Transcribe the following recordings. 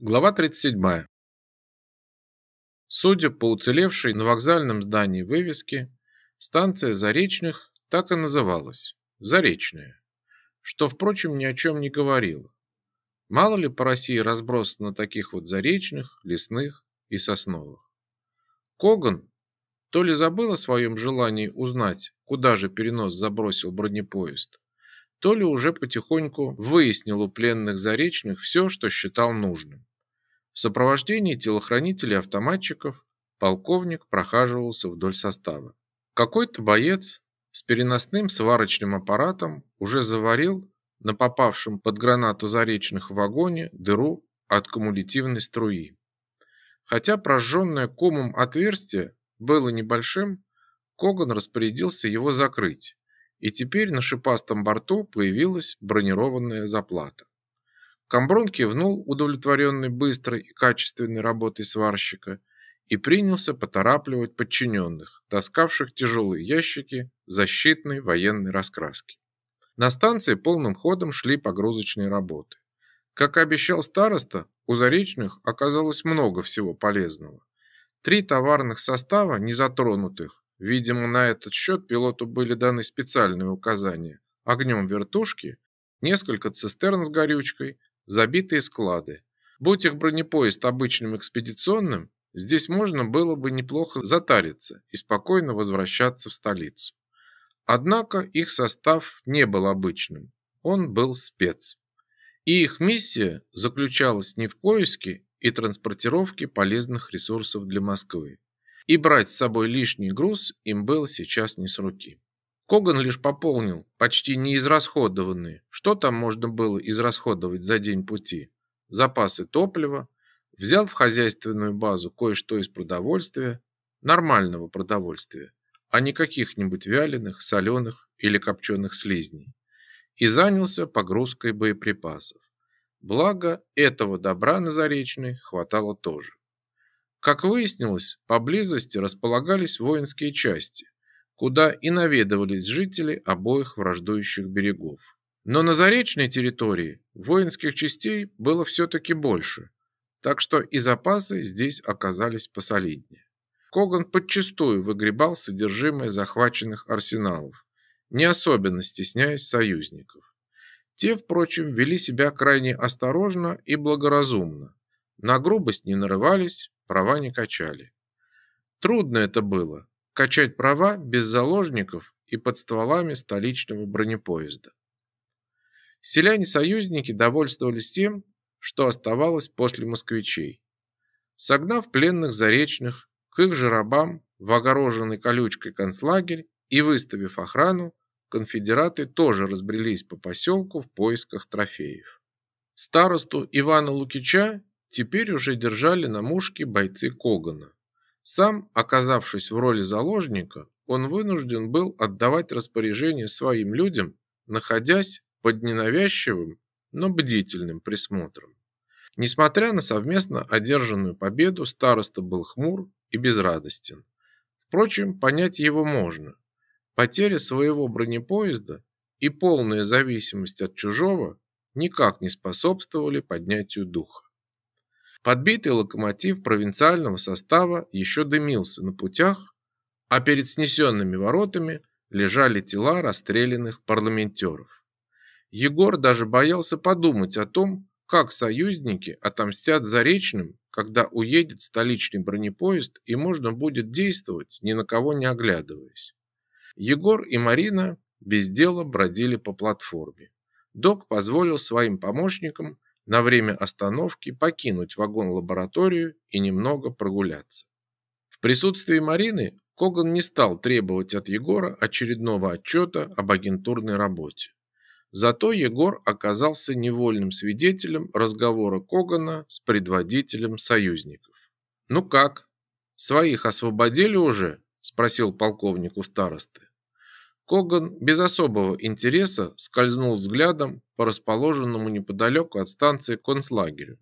Глава 37. Судя по уцелевшей на вокзальном здании вывеске, станция Заречных так и называлась – Заречная, что, впрочем, ни о чем не говорило. Мало ли по России разбросано таких вот Заречных, Лесных и Сосновых. Коган то ли забыл о своем желании узнать, куда же перенос забросил бронепоезд, то ли уже потихоньку выяснил у пленных Заречных все, что считал нужным. В сопровождении телохранителей-автоматчиков полковник прохаживался вдоль состава. Какой-то боец с переносным сварочным аппаратом уже заварил на попавшем под гранату заречных вагоне дыру от кумулятивной струи. Хотя прожженное комом отверстие было небольшим, Коган распорядился его закрыть, и теперь на шипастом борту появилась бронированная заплата. Камброн кивнул, удовлетворенный быстрой и качественной работой сварщика, и принялся поторапливать подчиненных, таскавших тяжелые ящики защитной военной раскраски. На станции полным ходом шли погрузочные работы. Как и обещал староста, у Заречных оказалось много всего полезного. Три товарных состава, не затронутых, видимо, на этот счет пилоту были даны специальные указания, огнем вертушки, несколько цистерн с горючкой, забитые склады. Будь их бронепоезд обычным экспедиционным, здесь можно было бы неплохо затариться и спокойно возвращаться в столицу. Однако их состав не был обычным, он был спец. И их миссия заключалась не в поиске и транспортировке полезных ресурсов для Москвы. И брать с собой лишний груз им было сейчас не с руки. Коган лишь пополнил почти неизрасходованные, что там можно было израсходовать за день пути, запасы топлива, взял в хозяйственную базу кое-что из продовольствия, нормального продовольствия, а не каких-нибудь вяленых, соленых или копченых слизней, и занялся погрузкой боеприпасов. Благо, этого добра на Заречной хватало тоже. Как выяснилось, поблизости располагались воинские части, куда и наведывались жители обоих враждующих берегов. Но на заречной территории воинских частей было все-таки больше, так что и запасы здесь оказались посолиднее. Коган подчастую выгребал содержимое захваченных арсеналов, не особенно стесняясь союзников. Те, впрочем, вели себя крайне осторожно и благоразумно. На грубость не нарывались, права не качали. Трудно это было, качать права без заложников и под стволами столичного бронепоезда. Селяне-союзники довольствовались тем, что оставалось после москвичей. Согнав пленных заречных к их же рабам в огороженный колючкой концлагерь и выставив охрану, конфедераты тоже разбрелись по поселку в поисках трофеев. Старосту Ивана Лукича теперь уже держали на мушке бойцы Когана. Сам, оказавшись в роли заложника, он вынужден был отдавать распоряжение своим людям, находясь под ненавязчивым, но бдительным присмотром. Несмотря на совместно одержанную победу, староста был хмур и безрадостен. Впрочем, понять его можно. Потеря своего бронепоезда и полная зависимость от чужого никак не способствовали поднятию духа. Подбитый локомотив провинциального состава еще дымился на путях, а перед снесенными воротами лежали тела расстрелянных парламентеров. Егор даже боялся подумать о том, как союзники отомстят Заречным, когда уедет столичный бронепоезд и можно будет действовать, ни на кого не оглядываясь. Егор и Марина без дела бродили по платформе. Док позволил своим помощникам на время остановки покинуть вагон-лабораторию и немного прогуляться. В присутствии Марины Коган не стал требовать от Егора очередного отчета об агентурной работе. Зато Егор оказался невольным свидетелем разговора Когана с предводителем союзников. «Ну как? Своих освободили уже?» – спросил полковник у старосты. Коган без особого интереса скользнул взглядом по расположенному неподалеку от станции концлагерю.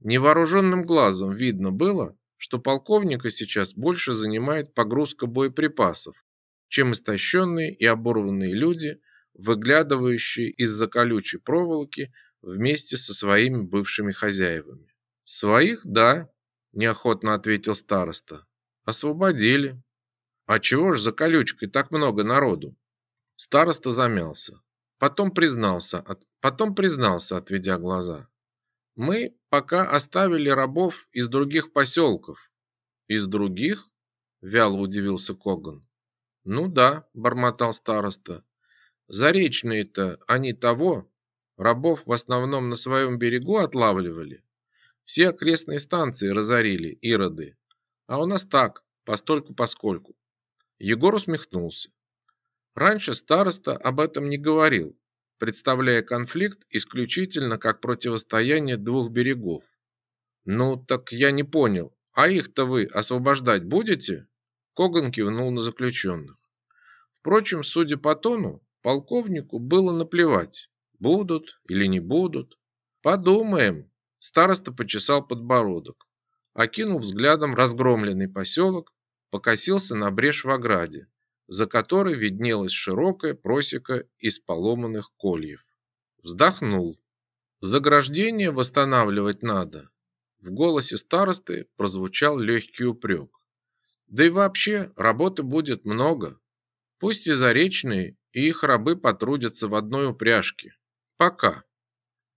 Невооруженным глазом видно было, что полковника сейчас больше занимает погрузка боеприпасов, чем истощенные и оборванные люди, выглядывающие из-за колючей проволоки вместе со своими бывшими хозяевами. Своих, да, неохотно ответил староста. Освободили. А чего ж за колючкой так много народу? Староста замялся. Потом признался, от... потом признался, отведя глаза. Мы пока оставили рабов из других поселков. Из других? Вяло удивился Коган. Ну да, бормотал староста. Заречные-то они того, рабов в основном на своем берегу отлавливали. Все окрестные станции разорили ироды. А у нас так, постольку-поскольку. Егор усмехнулся. Раньше староста об этом не говорил, представляя конфликт исключительно как противостояние двух берегов. Ну, так я не понял, а их-то вы освобождать будете? Коган кивнул на заключенных. Впрочем, судя по тону, полковнику было наплевать, будут или не будут. Подумаем. Староста почесал подбородок, окинул взглядом разгромленный поселок, покосился на брешь в ограде, за которой виднелась широкая просека из поломанных кольев. Вздохнул. Заграждение восстанавливать надо. В голосе старосты прозвучал легкий упрек. Да и вообще, работы будет много. Пусть и заречные, и их рабы потрудятся в одной упряжке. Пока.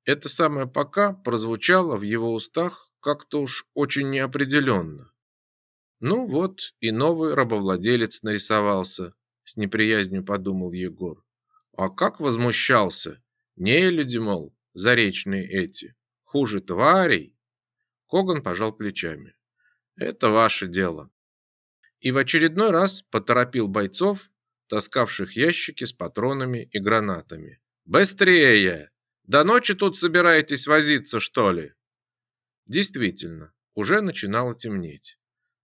Это самое «пока» прозвучало в его устах как-то уж очень неопределенно. Ну вот и новый рабовладелец нарисовался, с неприязнью подумал Егор. А как возмущался! Не люди, мол, заречные эти. Хуже тварей. Коган пожал плечами. Это ваше дело. И в очередной раз поторопил бойцов, таскавших ящики с патронами и гранатами. Быстрее! До ночи тут собираетесь возиться, что ли? Действительно, уже начинало темнеть.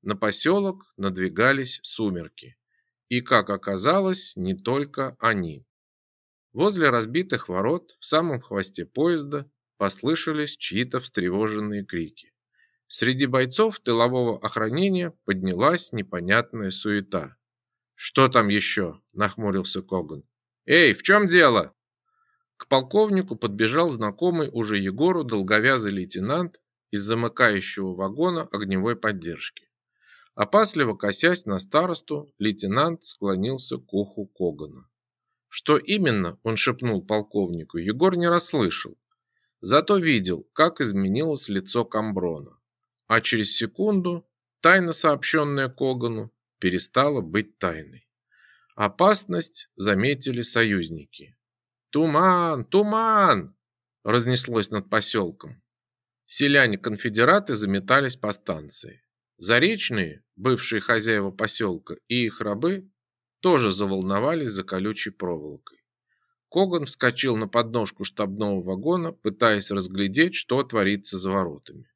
На поселок надвигались сумерки. И, как оказалось, не только они. Возле разбитых ворот, в самом хвосте поезда, послышались чьи-то встревоженные крики. Среди бойцов тылового охранения поднялась непонятная суета. «Что там еще?» – нахмурился Коган. «Эй, в чем дело?» К полковнику подбежал знакомый уже Егору долговязый лейтенант из замыкающего вагона огневой поддержки. Опасливо косясь на старосту, лейтенант склонился к уху Когана. Что именно он шепнул полковнику, Егор не расслышал. Зато видел, как изменилось лицо Камброна. А через секунду тайна, сообщенная Когану, перестала быть тайной. Опасность заметили союзники. «Туман! Туман!» разнеслось над поселком. Селяне-конфедераты заметались по станции. Заречные, бывшие хозяева поселка, и их рабы тоже заволновались за колючей проволокой. Коган вскочил на подножку штабного вагона, пытаясь разглядеть, что творится за воротами.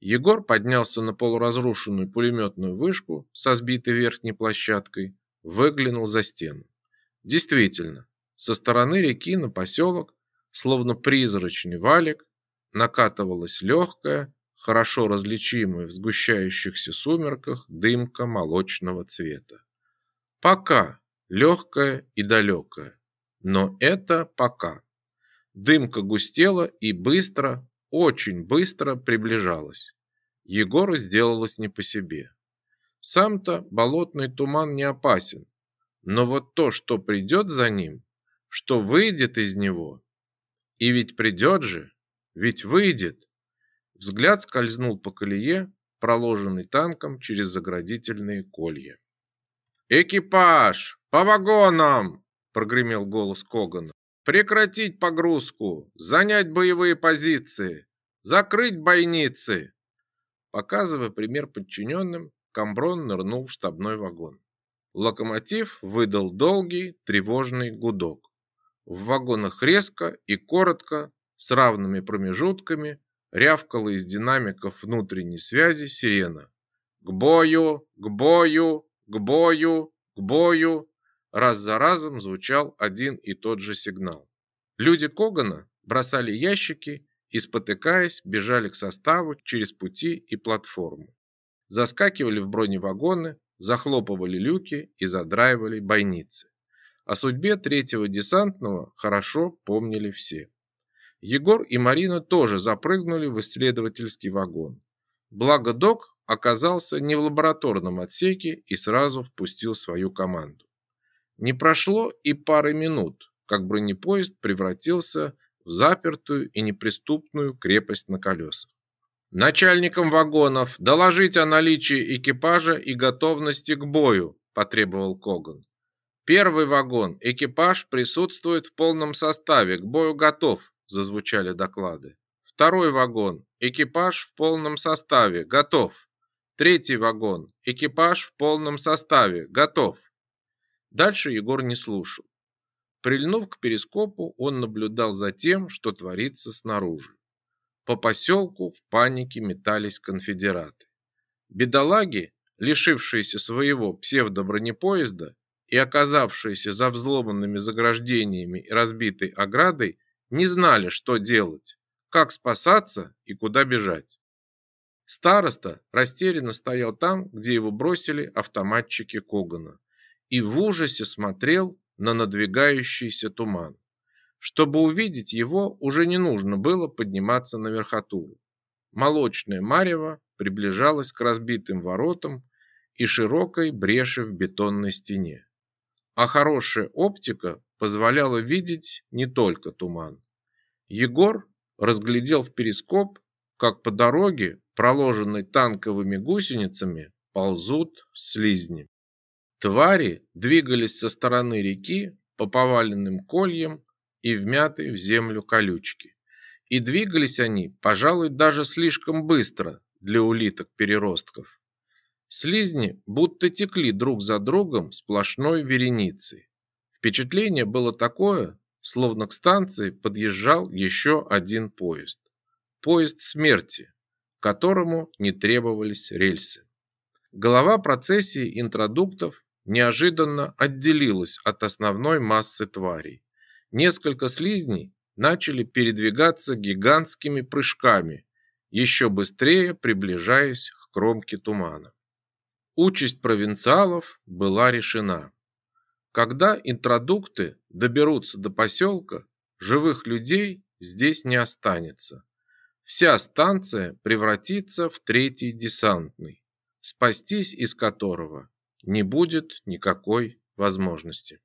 Егор поднялся на полуразрушенную пулеметную вышку со сбитой верхней площадкой, выглянул за стену. Действительно, со стороны реки на поселок, словно призрачный валик, накатывалась легкая, хорошо различимая в сгущающихся сумерках дымка молочного цвета. Пока легкая и далекая, но это пока. Дымка густела и быстро, очень быстро приближалась. Егору сделалось не по себе. Сам-то болотный туман не опасен, но вот то, что придет за ним, что выйдет из него, и ведь придет же, ведь выйдет, Взгляд скользнул по колее, проложенной танком через заградительные колья. «Экипаж! По вагонам!» – прогремел голос Когана. «Прекратить погрузку! Занять боевые позиции! Закрыть бойницы!» Показывая пример подчиненным, Камброн нырнул в штабной вагон. Локомотив выдал долгий, тревожный гудок. В вагонах резко и коротко, с равными промежутками, рявкала из динамиков внутренней связи сирена. «К бою! К бою! К бою! К бою!» Раз за разом звучал один и тот же сигнал. Люди Когана бросали ящики и, спотыкаясь, бежали к составу через пути и платформу. Заскакивали в броневагоны, захлопывали люки и задраивали бойницы. О судьбе третьего десантного хорошо помнили все. Егор и Марина тоже запрыгнули в исследовательский вагон. Благо док оказался не в лабораторном отсеке и сразу впустил свою команду. Не прошло и пары минут, как бронепоезд превратился в запертую и неприступную крепость на колесах. Начальникам вагонов доложить о наличии экипажа и готовности к бою, потребовал Коган. Первый вагон, экипаж присутствует в полном составе, к бою готов, зазвучали доклады. Второй вагон, экипаж в полном составе, готов. Третий вагон, экипаж в полном составе, готов. Дальше Егор не слушал. Прильнув к перископу, он наблюдал за тем, что творится снаружи. По поселку в панике метались конфедераты. Бедолаги, лишившиеся своего псевдобронепоезда и оказавшиеся за взломанными заграждениями и разбитой оградой, не знали, что делать, как спасаться и куда бежать. Староста растерянно стоял там, где его бросили автоматчики Когана, и в ужасе смотрел на надвигающийся туман. Чтобы увидеть его, уже не нужно было подниматься на верхотуру. Молочное марево приближалось к разбитым воротам и широкой бреши в бетонной стене. А хорошая оптика позволяла видеть не только туман. Егор разглядел в перископ, как по дороге, проложенной танковыми гусеницами, ползут слизни. Твари двигались со стороны реки по поваленным кольям и вмятой в землю колючки. И двигались они, пожалуй, даже слишком быстро для улиток-переростков. Слизни будто текли друг за другом сплошной вереницей. Впечатление было такое, словно к станции подъезжал еще один поезд. Поезд смерти, которому не требовались рельсы. Голова процессии интродуктов неожиданно отделилась от основной массы тварей. Несколько слизней начали передвигаться гигантскими прыжками, еще быстрее приближаясь к кромке тумана. Участь провинциалов была решена. Когда интродукты доберутся до поселка, живых людей здесь не останется. Вся станция превратится в третий десантный, спастись из которого не будет никакой возможности.